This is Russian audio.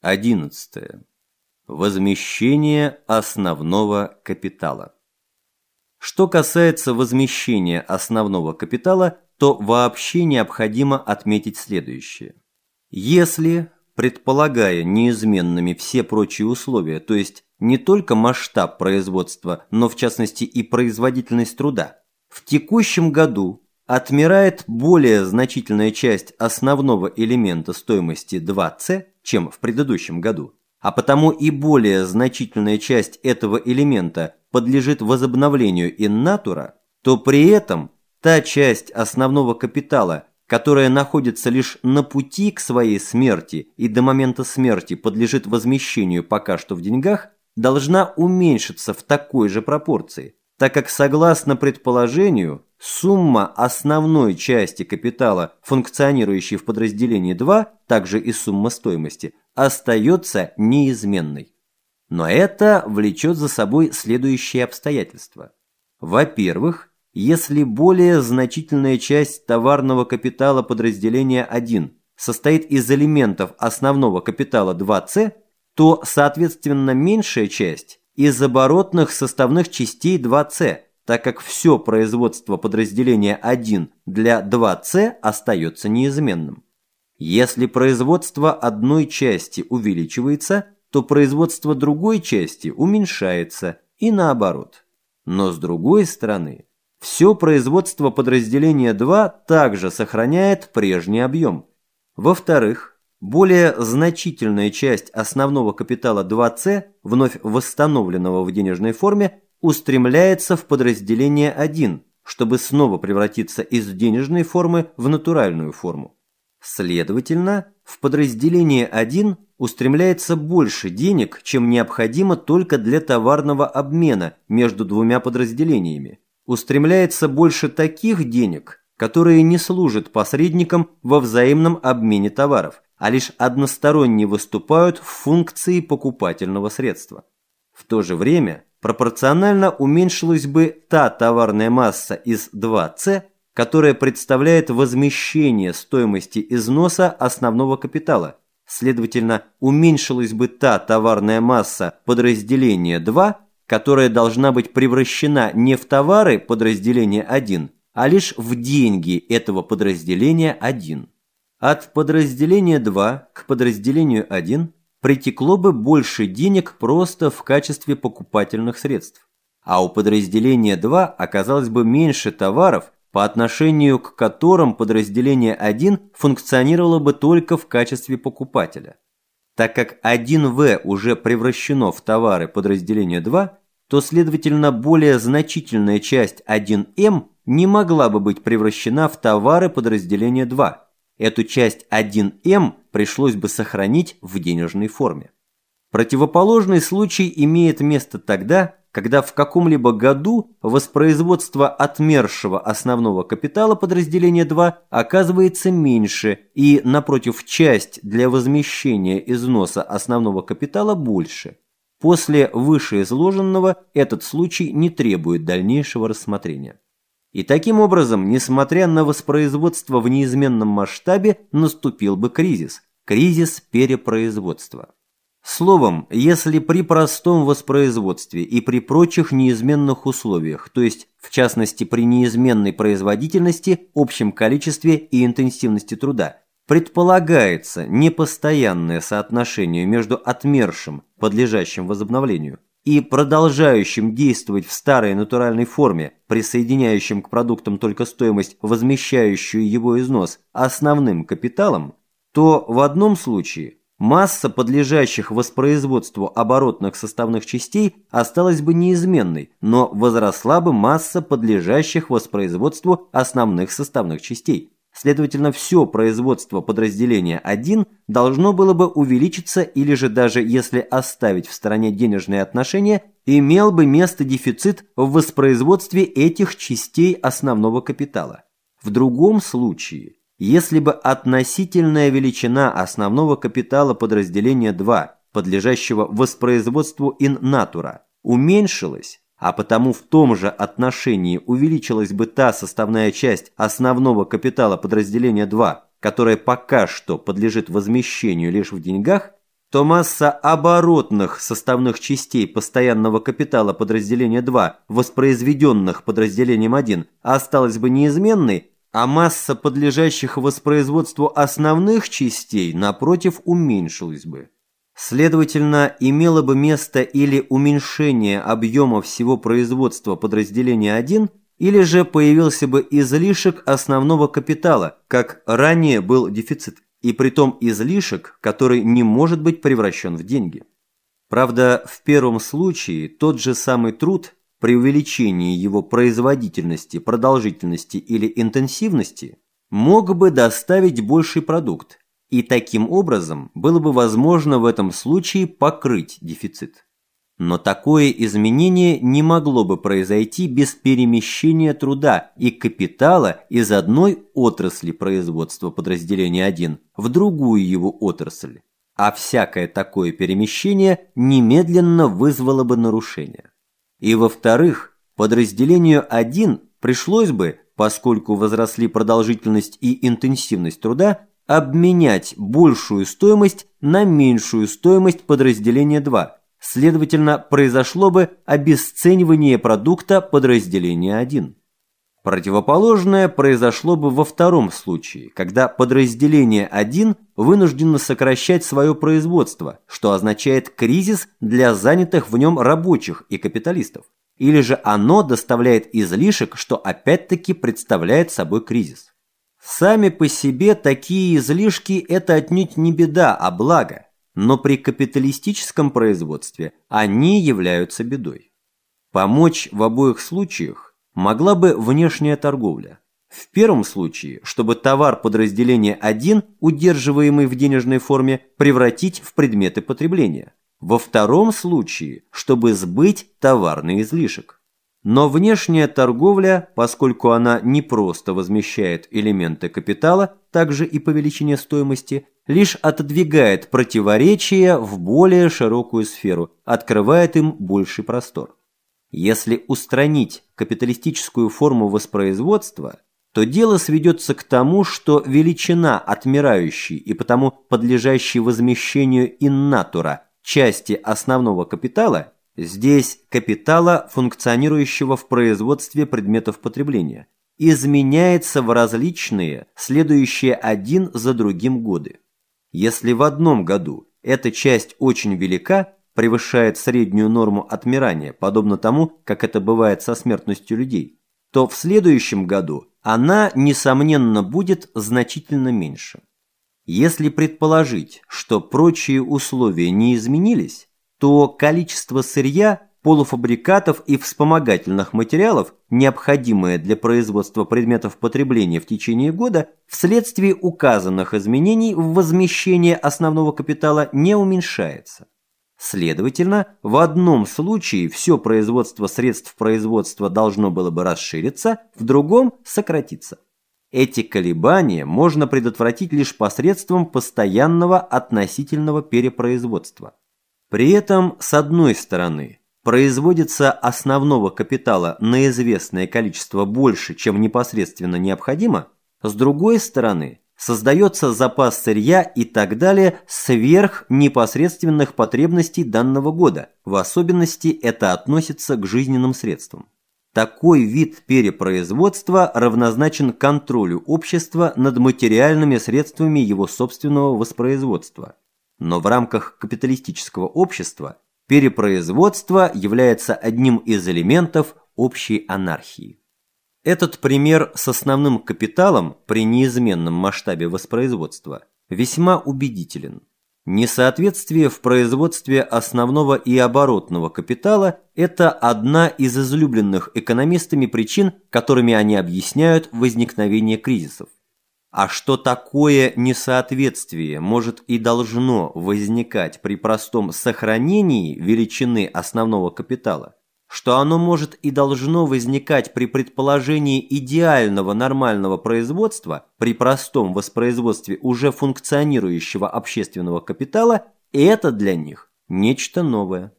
11. Возмещение основного капитала. Что касается возмещения основного капитала, то вообще необходимо отметить следующее. Если, предполагая неизменными все прочие условия, то есть не только масштаб производства, но в частности и производительность труда, в текущем году отмирает более значительная часть основного элемента стоимости 2C, чем в предыдущем году, а потому и более значительная часть этого элемента подлежит возобновлению natura, то при этом та часть основного капитала, которая находится лишь на пути к своей смерти и до момента смерти подлежит возмещению пока что в деньгах, должна уменьшиться в такой же пропорции, так как согласно предположению, сумма основной части капитала, функционирующей в подразделении 2, также и сумма стоимости, остается неизменной. Но это влечет за собой следующие обстоятельства. Во-первых, если более значительная часть товарного капитала подразделения 1 состоит из элементов основного капитала 2С, то, соответственно, меньшая часть из оборотных составных частей 2С, так как все производство подразделения 1 для 2С остается неизменным. Если производство одной части увеличивается, то производство другой части уменьшается и наоборот. Но с другой стороны, все производство подразделения 2 также сохраняет прежний объем. Во-вторых, более значительная часть основного капитала 2С, вновь восстановленного в денежной форме, устремляется в подразделение 1, чтобы снова превратиться из денежной формы в натуральную форму. Следовательно, в подразделение 1 устремляется больше денег, чем необходимо только для товарного обмена между двумя подразделениями. Устремляется больше таких денег, которые не служат посредником во взаимном обмене товаров, а лишь односторонне выступают в функции покупательного средства. В то же время пропорционально уменьшилась бы та товарная масса из 2С, которая представляет возмещение стоимости износа основного капитала. Следовательно, уменьшилась бы та товарная масса подразделения 2, которая должна быть превращена не в товары подразделения 1, а лишь в деньги этого подразделения 1. От подразделения 2 к подразделению 1 притекло бы больше денег просто в качестве покупательных средств, а у подразделения 2 оказалось бы меньше товаров, по отношению к которым подразделение 1 функционировало бы только в качестве покупателя. Так как 1В уже превращено в товары подразделения 2, то, следовательно, более значительная часть 1М не могла бы быть превращена в товары подразделения 2, эту часть 1М пришлось бы сохранить в денежной форме. Противоположный случай имеет место тогда, когда в каком-либо году воспроизводство отмершего основного капитала подразделения 2 оказывается меньше и, напротив, часть для возмещения износа основного капитала больше. После вышеизложенного этот случай не требует дальнейшего рассмотрения. И таким образом, несмотря на воспроизводство в неизменном масштабе, наступил бы кризис. Кризис перепроизводства. Словом, если при простом воспроизводстве и при прочих неизменных условиях, то есть в частности при неизменной производительности, общем количестве и интенсивности труда, предполагается непостоянное соотношение между отмершим, подлежащим возобновлению, и продолжающим действовать в старой натуральной форме, присоединяющим к продуктам только стоимость, возмещающую его износ, основным капиталом, то в одном случае масса подлежащих воспроизводству оборотных составных частей осталась бы неизменной, но возросла бы масса подлежащих воспроизводству основных составных частей. Следовательно, все производство подразделения 1 должно было бы увеличиться или же даже если оставить в стороне денежные отношения, имел бы место дефицит в воспроизводстве этих частей основного капитала. В другом случае, если бы относительная величина основного капитала подразделения 2, подлежащего воспроизводству in natura, уменьшилась, а потому в том же отношении увеличилась бы та составная часть основного капитала подразделения 2, которая пока что подлежит возмещению лишь в деньгах, то масса оборотных составных частей постоянного капитала подразделения 2, воспроизведенных подразделением 1, осталась бы неизменной, а масса подлежащих воспроизводству основных частей, напротив, уменьшилась бы. Следовательно, имело бы место или уменьшение объема всего производства подразделения 1, или же появился бы излишек основного капитала, как ранее был дефицит и притом излишек, который не может быть превращен в деньги. Правда, в первом случае тот же самый труд при увеличении его производительности, продолжительности или интенсивности мог бы доставить больший продукт, и таким образом было бы возможно в этом случае покрыть дефицит. Но такое изменение не могло бы произойти без перемещения труда и капитала из одной отрасли производства подразделения 1 в другую его отрасль, а всякое такое перемещение немедленно вызвало бы нарушение. И во-вторых, подразделению 1 пришлось бы, поскольку возросли продолжительность и интенсивность труда, обменять большую стоимость на меньшую стоимость подразделения 2 – Следовательно, произошло бы обесценивание продукта подразделения 1. Противоположное произошло бы во втором случае, когда подразделение 1 вынуждено сокращать свое производство, что означает кризис для занятых в нем рабочих и капиталистов. Или же оно доставляет излишек, что опять-таки представляет собой кризис. Сами по себе такие излишки – это отнюдь не беда, а благо – но при капиталистическом производстве они являются бедой. Помочь в обоих случаях могла бы внешняя торговля. В первом случае, чтобы товар подразделения 1, удерживаемый в денежной форме, превратить в предметы потребления. Во втором случае, чтобы сбыть товарный излишек. Но внешняя торговля, поскольку она не просто возмещает элементы капитала, также и по величине стоимости, лишь отодвигает противоречия в более широкую сферу, открывает им больший простор. Если устранить капиталистическую форму воспроизводства, то дело сведется к тому, что величина отмирающей и потому подлежащей возмещению иннатура части основного капитала, здесь капитала, функционирующего в производстве предметов потребления, изменяется в различные, следующие один за другим годы. Если в одном году эта часть очень велика, превышает среднюю норму отмирания, подобно тому, как это бывает со смертностью людей, то в следующем году она, несомненно, будет значительно меньше. Если предположить, что прочие условия не изменились, то количество сырья полуфабрикатов и вспомогательных материалов, необходимые для производства предметов потребления в течение года, вследствие указанных изменений в возмещение основного капитала не уменьшается. Следовательно, в одном случае все производство средств производства должно было бы расшириться, в другом – сократиться. Эти колебания можно предотвратить лишь посредством постоянного относительного перепроизводства. При этом, с одной стороны, производится основного капитала на известное количество больше, чем непосредственно необходимо, с другой стороны, создается запас сырья и так далее сверх непосредственных потребностей данного года, в особенности это относится к жизненным средствам. Такой вид перепроизводства равнозначен контролю общества над материальными средствами его собственного воспроизводства. Но в рамках капиталистического общества перепроизводство является одним из элементов общей анархии. Этот пример с основным капиталом при неизменном масштабе воспроизводства весьма убедителен. Несоответствие в производстве основного и оборотного капитала – это одна из излюбленных экономистами причин, которыми они объясняют возникновение кризисов. А что такое несоответствие может и должно возникать при простом сохранении величины основного капитала, что оно может и должно возникать при предположении идеального нормального производства при простом воспроизводстве уже функционирующего общественного капитала, это для них нечто новое.